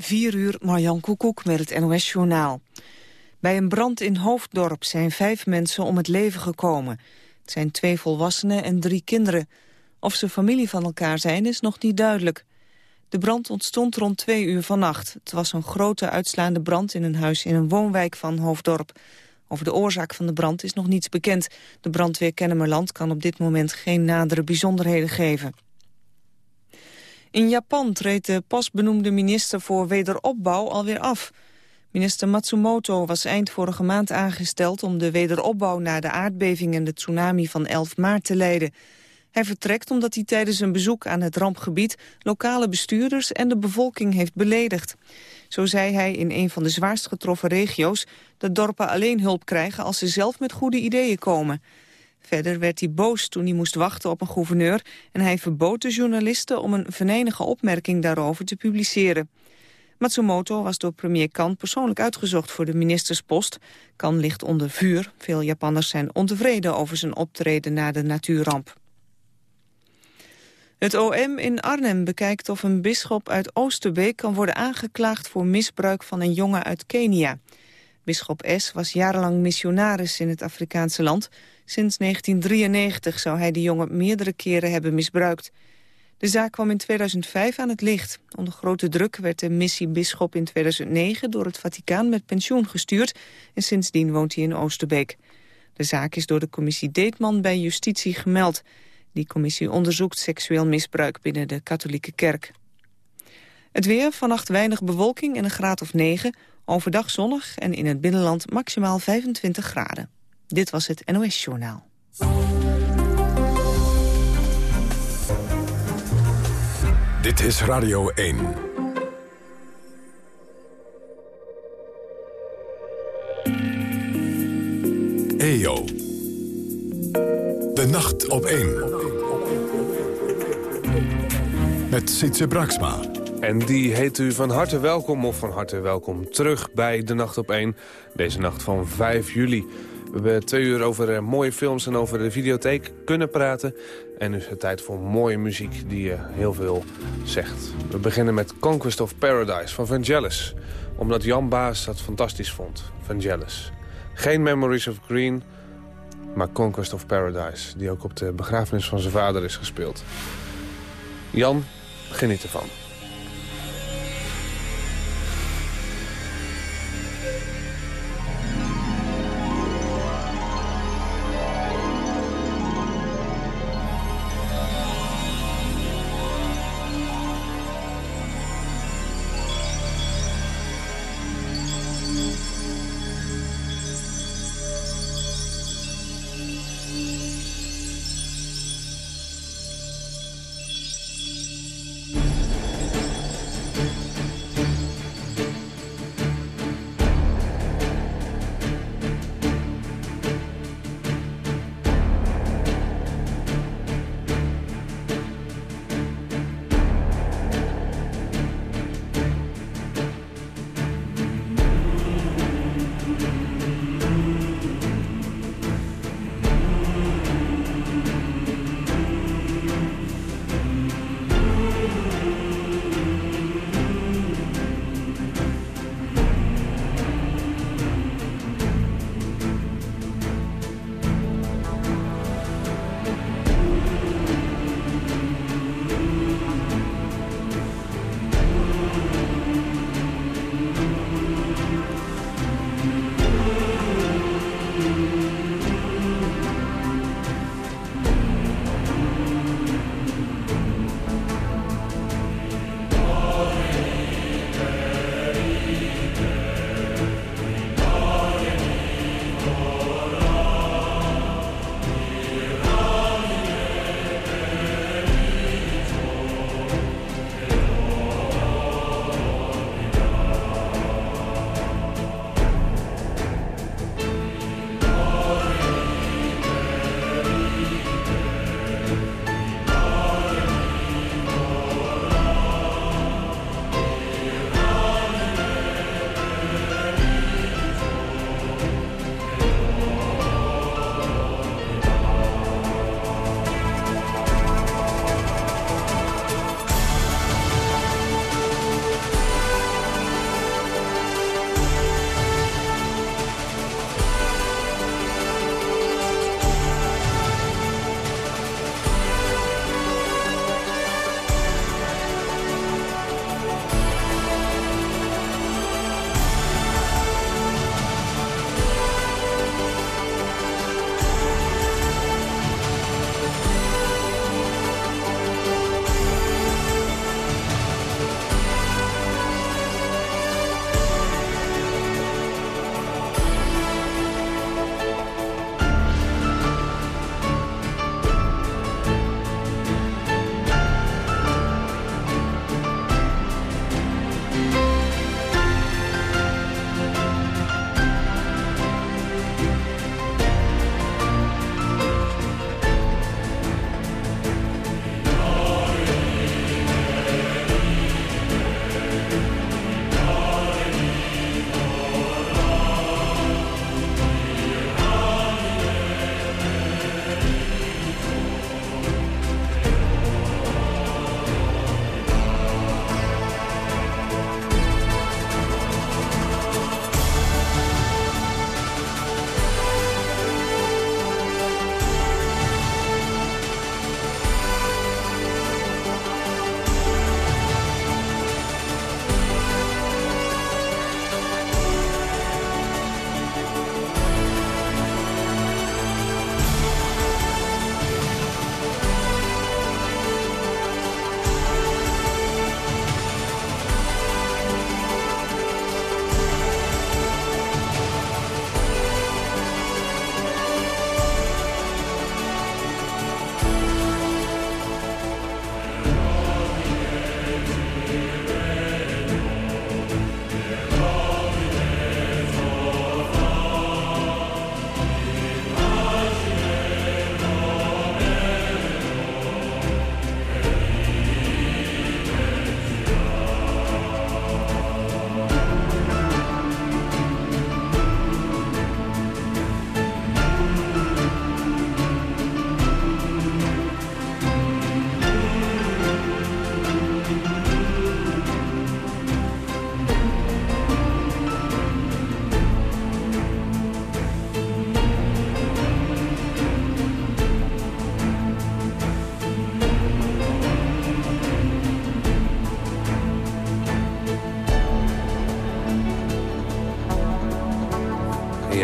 4 uur, Marjan Koekoek met het NOS-journaal. Bij een brand in Hoofddorp zijn vijf mensen om het leven gekomen. Het zijn twee volwassenen en drie kinderen. Of ze familie van elkaar zijn, is nog niet duidelijk. De brand ontstond rond twee uur vannacht. Het was een grote uitslaande brand in een huis in een woonwijk van Hoofddorp. Over de oorzaak van de brand is nog niets bekend. De brandweer Kennemerland kan op dit moment geen nadere bijzonderheden geven. In Japan treedt de pas benoemde minister voor wederopbouw alweer af. Minister Matsumoto was eind vorige maand aangesteld om de wederopbouw na de aardbeving en de tsunami van 11 maart te leiden. Hij vertrekt omdat hij tijdens een bezoek aan het rampgebied lokale bestuurders en de bevolking heeft beledigd. Zo zei hij in een van de zwaarst getroffen regio's dat dorpen alleen hulp krijgen als ze zelf met goede ideeën komen. Verder werd hij boos toen hij moest wachten op een gouverneur... en hij verbood de journalisten om een venijnige opmerking daarover te publiceren. Matsumoto was door premier Kan persoonlijk uitgezocht voor de ministerspost. Kan ligt onder vuur. Veel Japanners zijn ontevreden over zijn optreden na de natuurramp. Het OM in Arnhem bekijkt of een bisschop uit Oosterbeek kan worden aangeklaagd voor misbruik van een jongen uit Kenia. Bisschop S. was jarenlang missionaris in het Afrikaanse land. Sinds 1993 zou hij de jongen meerdere keren hebben misbruikt. De zaak kwam in 2005 aan het licht. Onder grote druk werd de missie Bisschop in 2009 door het Vaticaan met pensioen gestuurd en sindsdien woont hij in Oosterbeek. De zaak is door de commissie Deetman bij justitie gemeld. Die commissie onderzoekt seksueel misbruik binnen de katholieke kerk. Het weer, vannacht weinig bewolking en een graad of 9. Overdag zonnig en in het binnenland maximaal 25 graden. Dit was het NOS Journaal. Dit is Radio 1. EO. De nacht op 1. Met Sietse Braksma. En die heet u van harte welkom of van harte welkom terug bij De Nacht op 1. Deze nacht van 5 juli. We hebben twee uur over eh, mooie films en over de videotheek kunnen praten. En nu is het tijd voor mooie muziek die heel veel zegt. We beginnen met Conquest of Paradise van Vangelis. Omdat Jan Baas dat fantastisch vond, Vangelis. Geen Memories of Green, maar Conquest of Paradise. Die ook op de begrafenis van zijn vader is gespeeld. Jan, geniet ervan.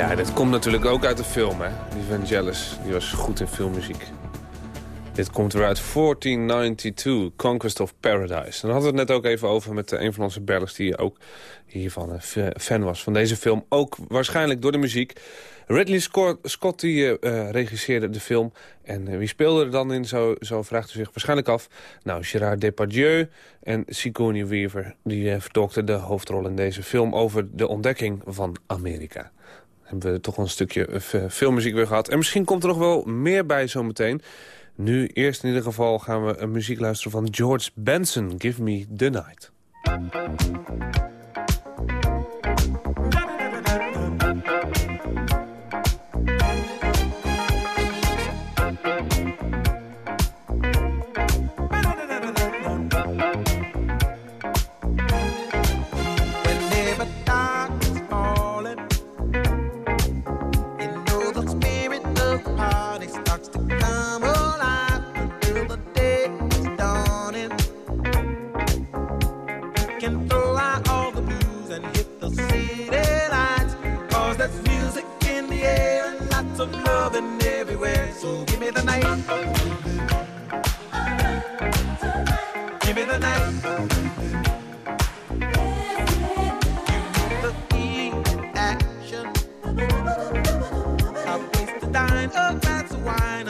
Ja, dit komt natuurlijk ook uit de film, hè. Die Vangelis, die was goed in filmmuziek. Dit komt eruit 1492, Conquest of Paradise. Dan hadden we het net ook even over met een van onze bellers... die ook hiervan een fan was van deze film. Ook waarschijnlijk door de muziek. Ridley Scott, die, uh, regisseerde de film. En wie speelde er dan in, zo, zo vraagt u zich waarschijnlijk af. Nou, Gerard Depardieu en Sigourney Weaver... die uh, vertolkten de hoofdrol in deze film over de ontdekking van Amerika. Hebben we toch een stukje filmmuziek weer gehad. En misschien komt er nog wel meer bij zometeen. Nu eerst in ieder geval gaan we een muziek luisteren van George Benson. Give Me The Night. so give me the night. Give me the night. Action. I'll waste the dime, oh, a glass of wine,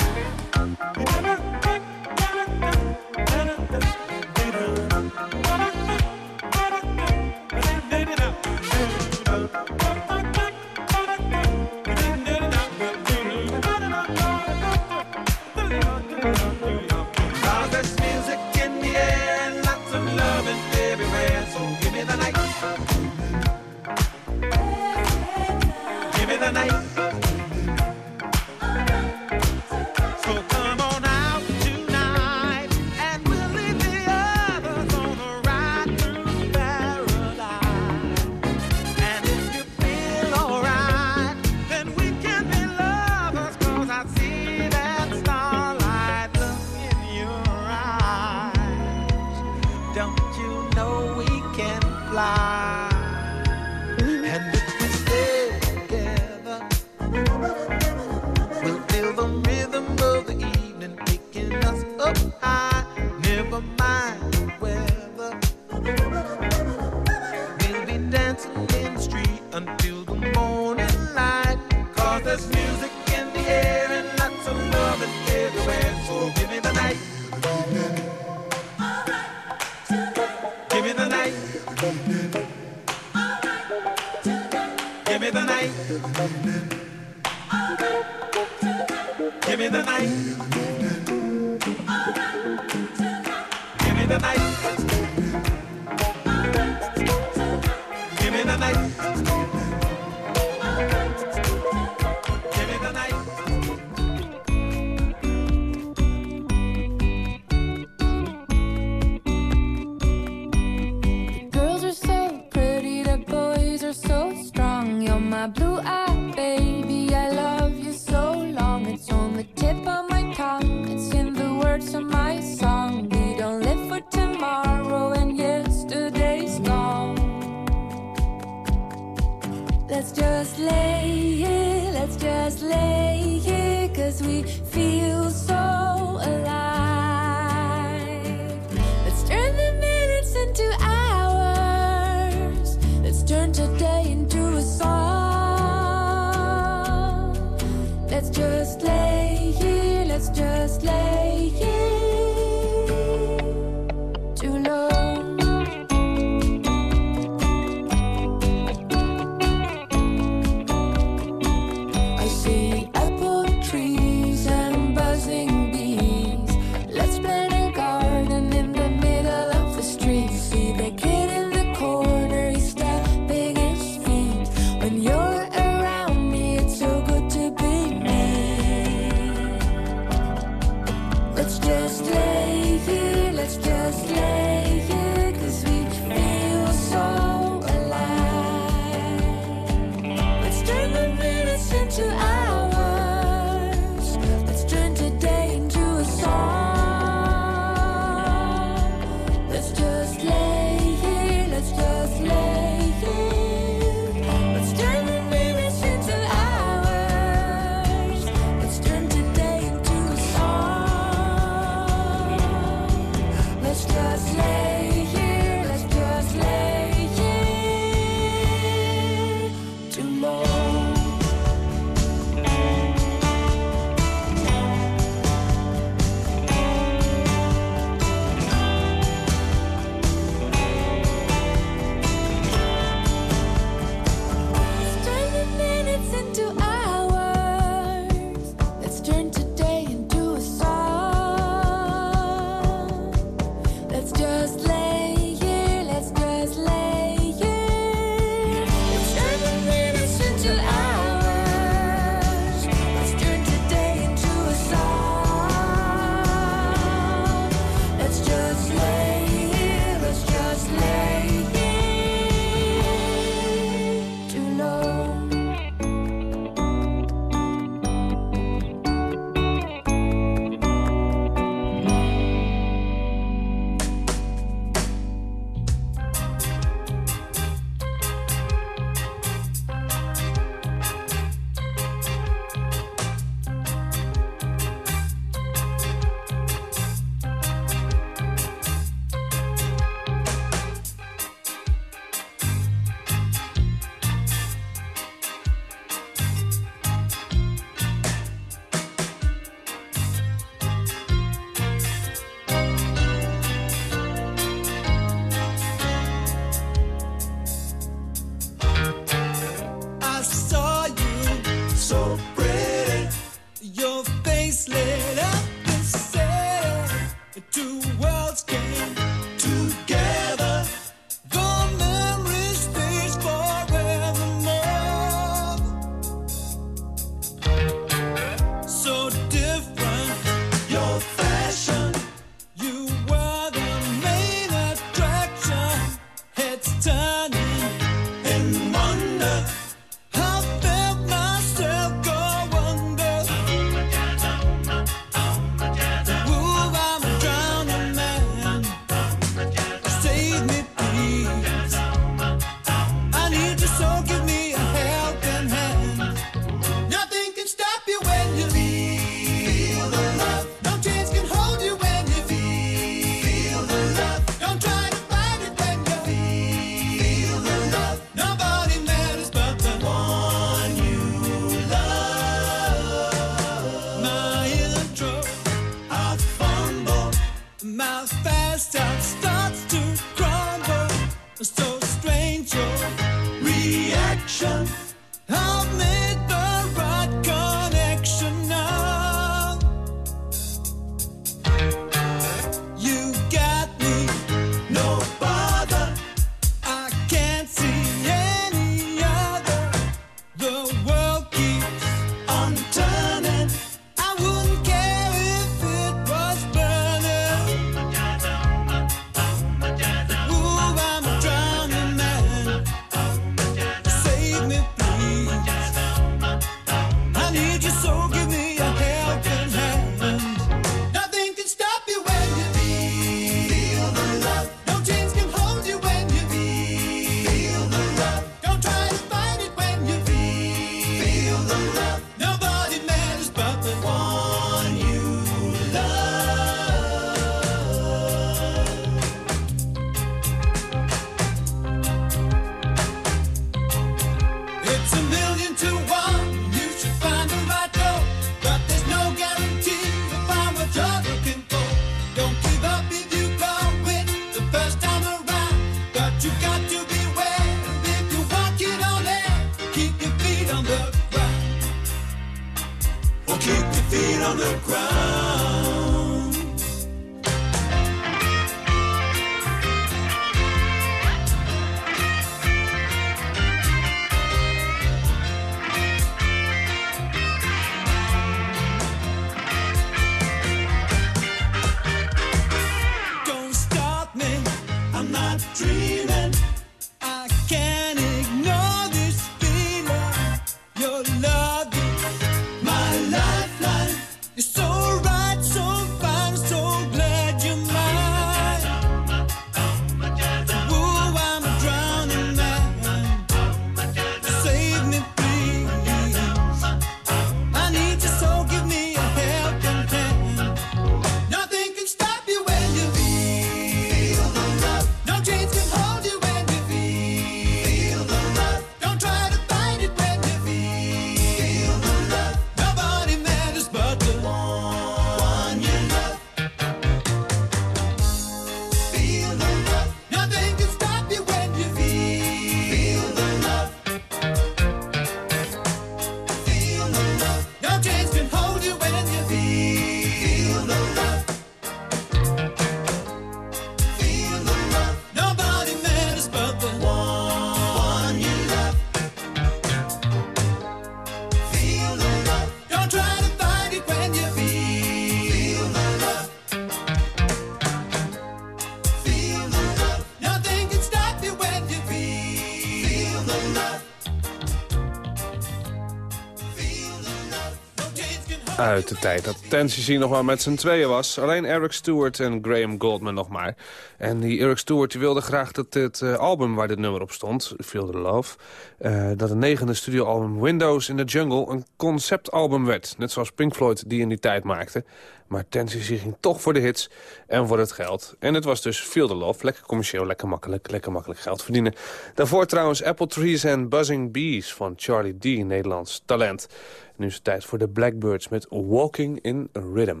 uit de tijd dat Tennessee nog maar met z'n tweeën was. Alleen Eric Stewart en Graham Goldman nog maar. En die Eric Stewart die wilde graag dat dit uh, album waar dit nummer op stond, Feel the Love... Uh, dat een negende studioalbum Windows in the Jungle een conceptalbum werd. Net zoals Pink Floyd die in die tijd maakte. Maar Tennessee ging toch voor de hits en voor het geld. En het was dus Feel the Love. Lekker commercieel, lekker makkelijk, lekker makkelijk geld verdienen. Daarvoor trouwens Apple Trees and Buzzing Bees van Charlie D, Nederlands talent. Nu is het tijd voor de Blackbirds met Walking in Rhythm.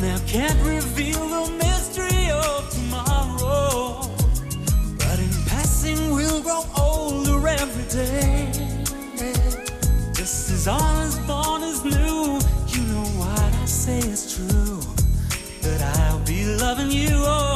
now can't reveal the mystery of tomorrow. But in passing, we'll grow older every day. Just as all is born is new, you know what I say is true. but I'll be loving you.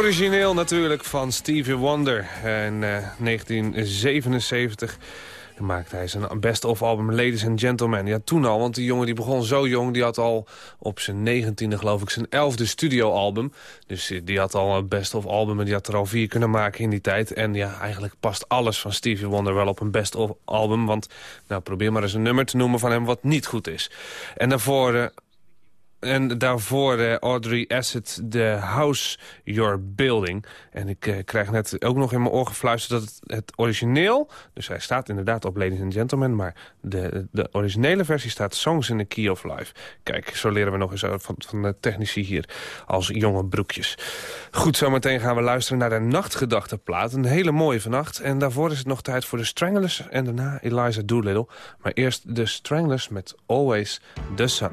Origineel natuurlijk van Stevie Wonder. In 1977 eh, maakte hij zijn best-of album Ladies and Gentlemen. Ja, toen al, want die jongen die begon zo jong. Die had al op zijn negentiende, geloof ik, zijn elfde studioalbum. Dus die had al een best-of album en die had er al vier kunnen maken in die tijd. En ja, eigenlijk past alles van Stevie Wonder wel op een best-of album. Want nou, probeer maar eens een nummer te noemen van hem wat niet goed is. En daarvoor... Uh, En daarvoor uh, Audrey Acid, The House You're Building. En ik uh, krijg net ook nog in mijn oor gefluisterd dat het, het, origineel... dus hij staat inderdaad op Ladies and Gentlemen... maar de, de originele versie staat Songs in the Key of Life. Kijk, zo leren we nog eens van, van de technici hier als jonge broekjes. Goed, zometeen gaan we luisteren naar de Nachtgedachte plaat. Een hele mooie vannacht. En daarvoor is het nog tijd voor de Stranglers en daarna Eliza Doolittle. Maar eerst de Stranglers met Always the Sun.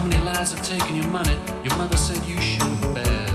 How many lies have taken your money? Your mother said you shouldn't bet.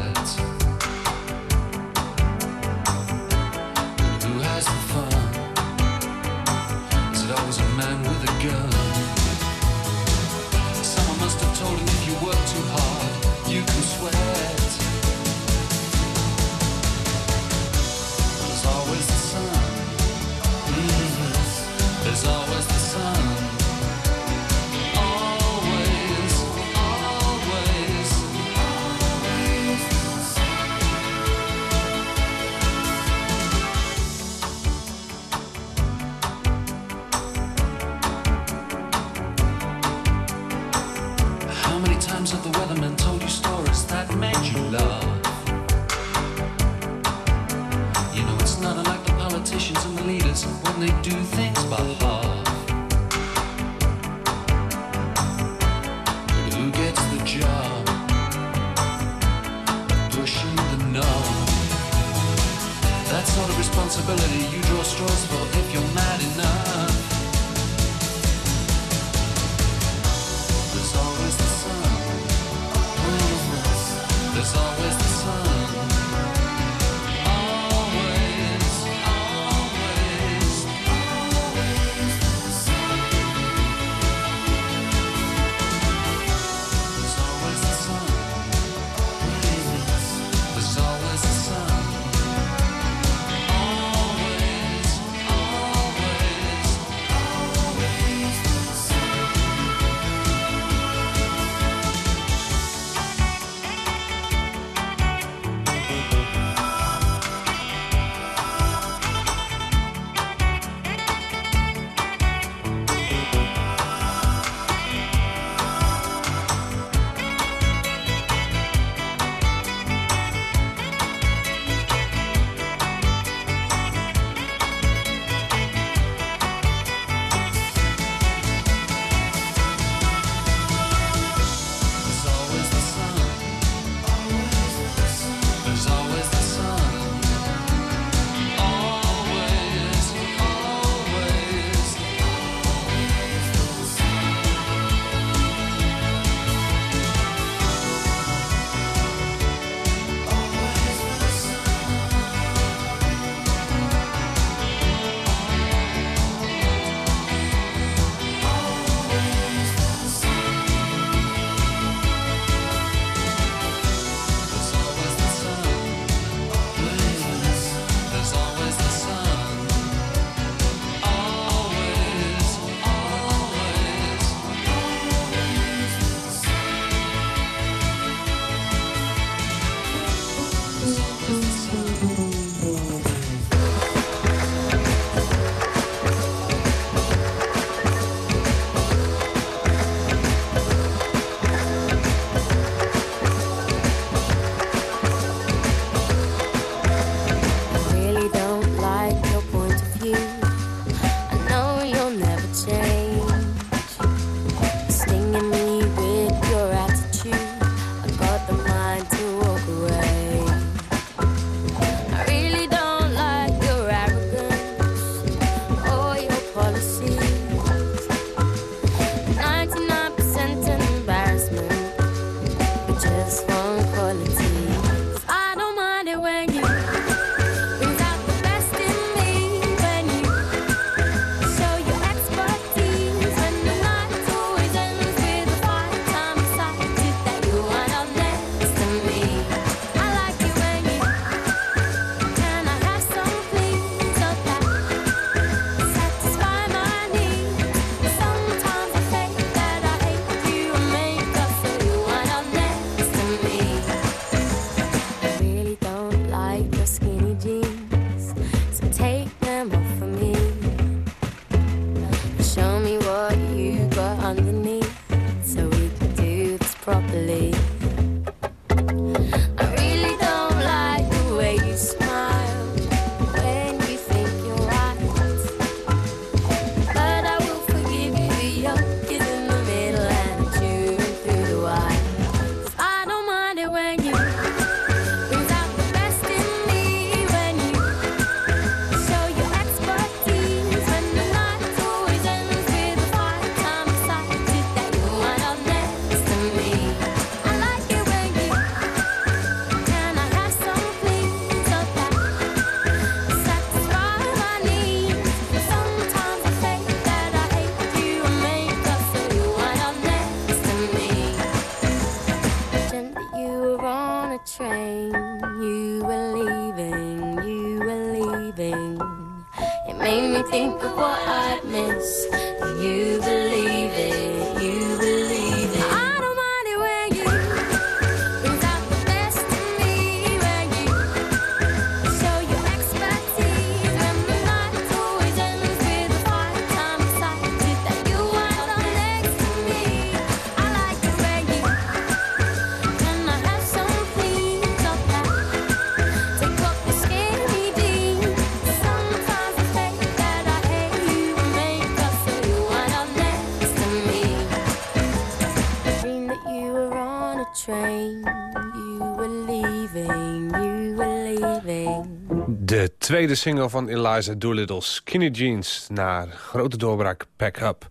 Tweede single van Eliza Doolittle, Skinny Jeans... naar grote doorbraak Pack Up.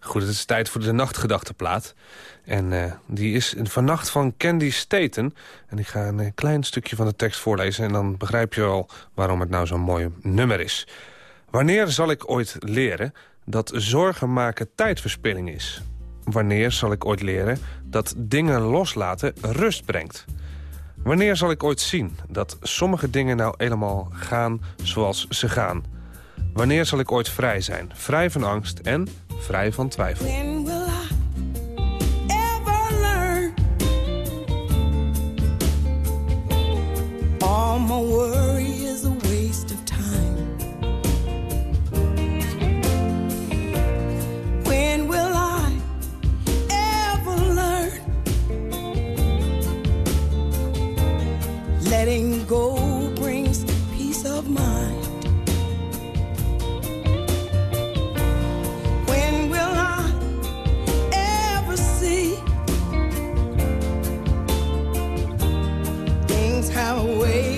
Goed, het is tijd voor de nachtgedachteplaat. En eh, die is vannacht van Candy Staten. En ik ga een eh, klein stukje van de tekst voorlezen... en dan begrijp je al waarom het nou zo'n mooi nummer is. Wanneer zal ik ooit leren dat zorgen maken tijdverspilling is? Wanneer zal ik ooit leren dat dingen loslaten rust brengt? Wanneer zal ik ooit zien dat sommige dingen nou helemaal gaan zoals ze gaan? Wanneer zal ik ooit vrij zijn? Vrij van angst en vrij van twijfel. All my worry Letting go brings peace of mind. When will I ever see things have a way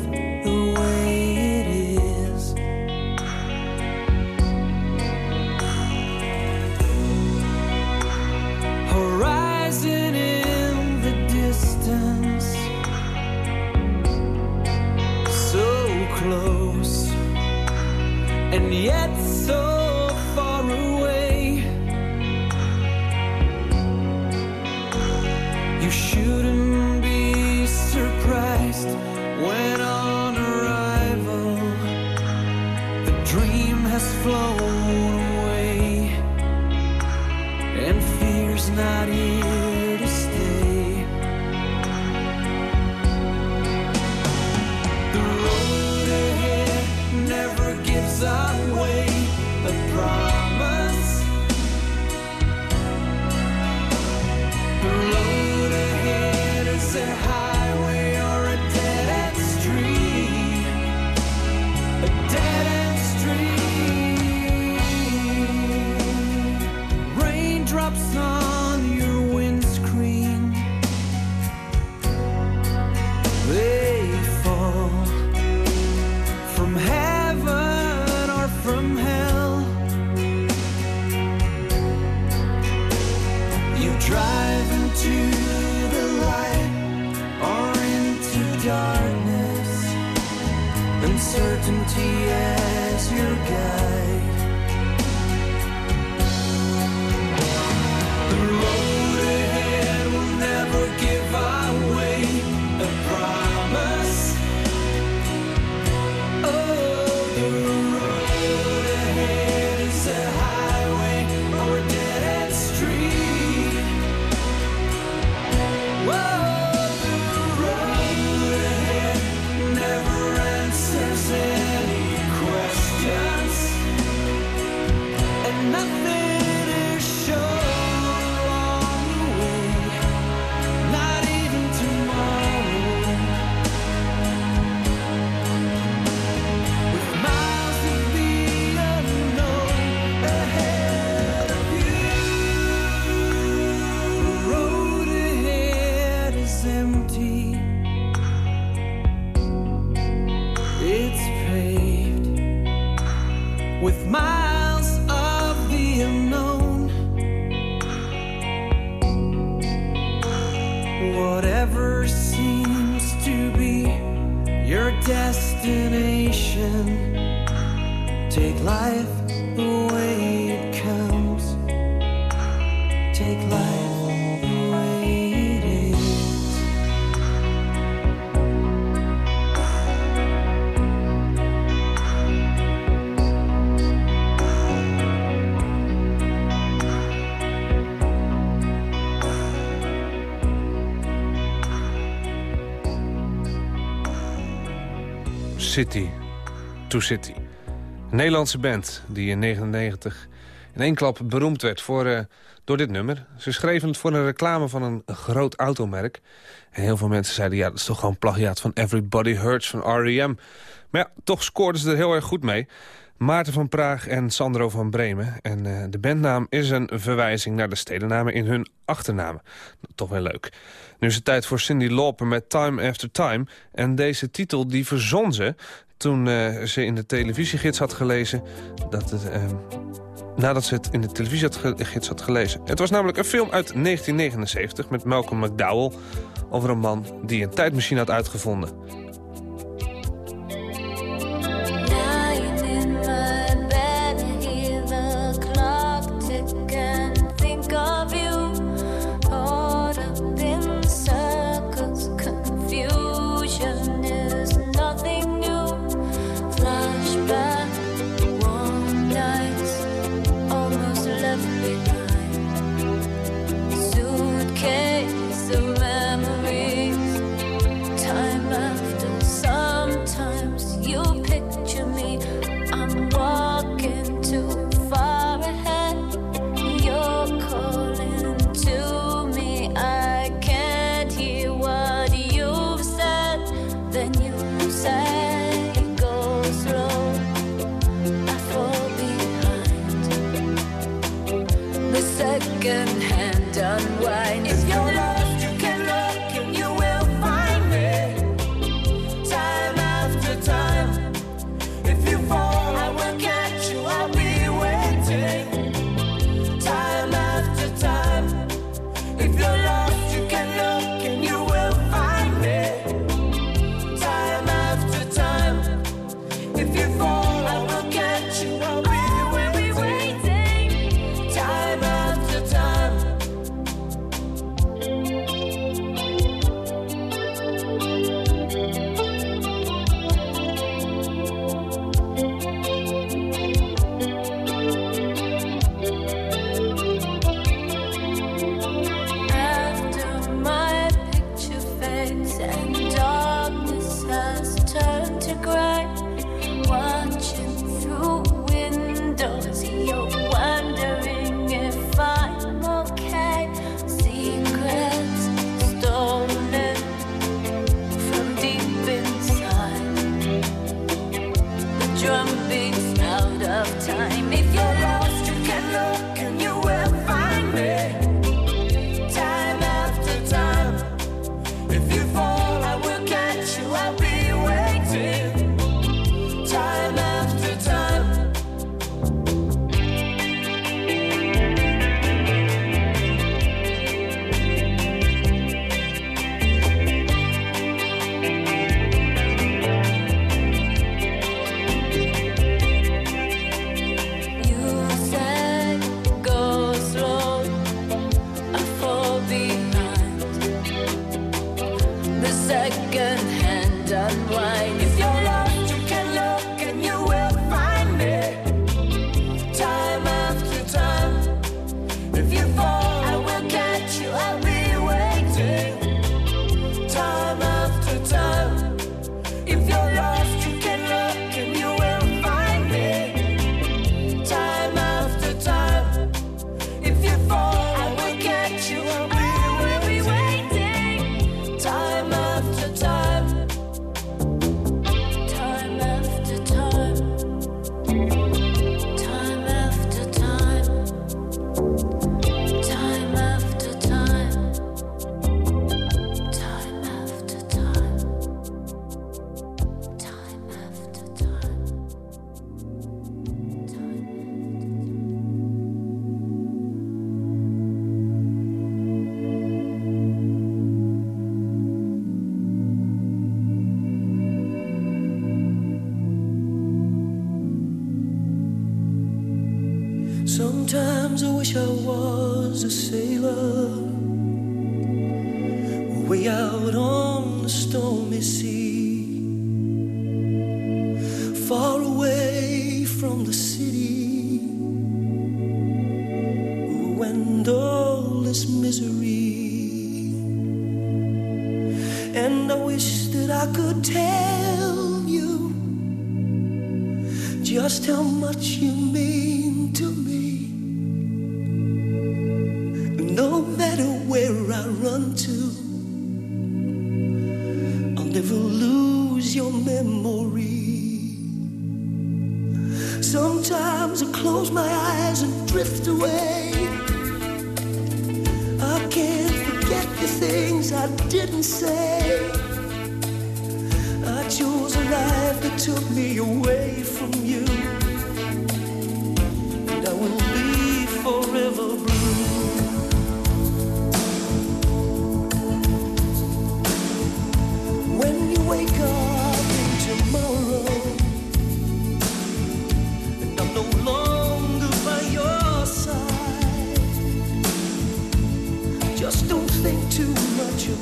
City to City. Een Nederlandse band die in 1999 in één klap beroemd werd voor, eh, door dit nummer. Ze schreven het voor een reclame van een, groot automerk. En heel veel mensen zeiden, ja, dat is toch gewoon plagiaat van Everybody Hurts van R.E.M. Maar ja, toch scoorden ze er heel erg goed mee. Maarten van Praag en Sandro van Bremen. En eh, de bandnaam is een verwijzing naar de stedennamen in hun achternamen. Toch wel leuk. Nu is het tijd voor Cindy Lauper met Time After Time. En deze titel die verzon ze toen eh, ze in de televisiegids had gelezen... dat het, eh, nadat ze het in de televisiegids had gelezen. Het was namelijk een film uit 1979 met Malcolm McDowell... over een man die een tijdmachine had uitgevonden.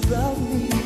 love me.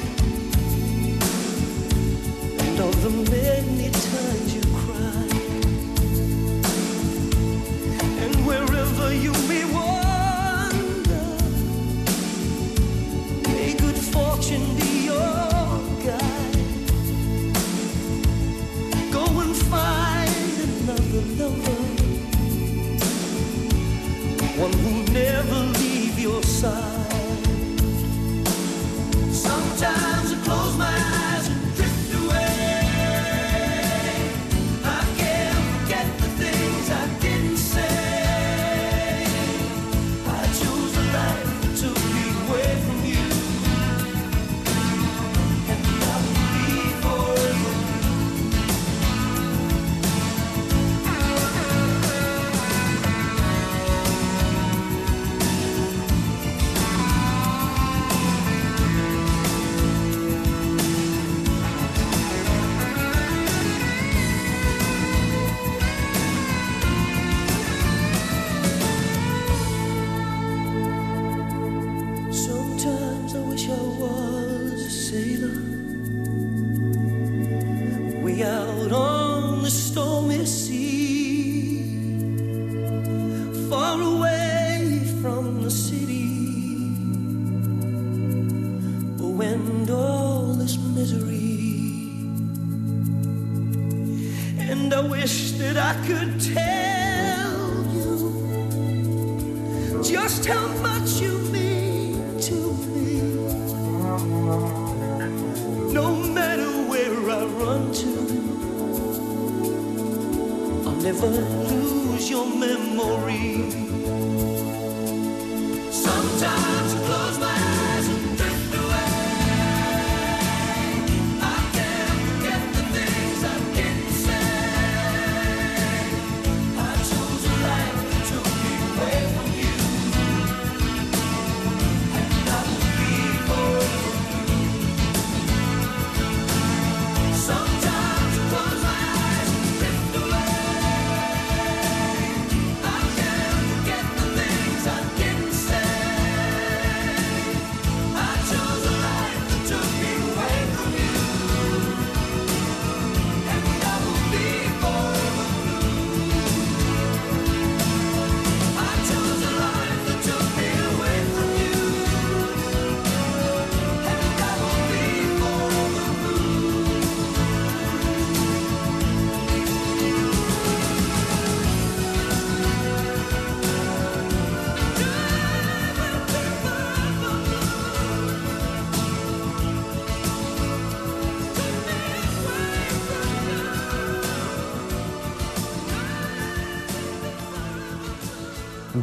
Never lose your memory. Sometimes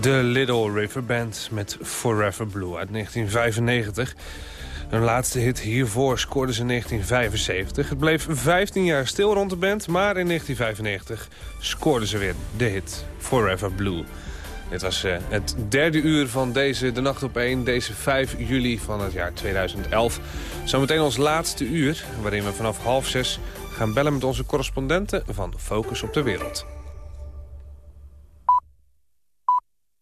De Little River Band met Forever Blue uit 1995. Hun laatste hit hiervoor scoorde ze in 1975. Het bleef 15 jaar stil rond de band, maar in 1995 scoorden ze weer de hit Forever Blue. Dit was eh, het derde uur van deze De Nacht op 1, deze 5 juli van het jaar 2011. Zometeen ons laatste uur, waarin we vanaf half zes gaan bellen met onze correspondenten van Focus op de Wereld.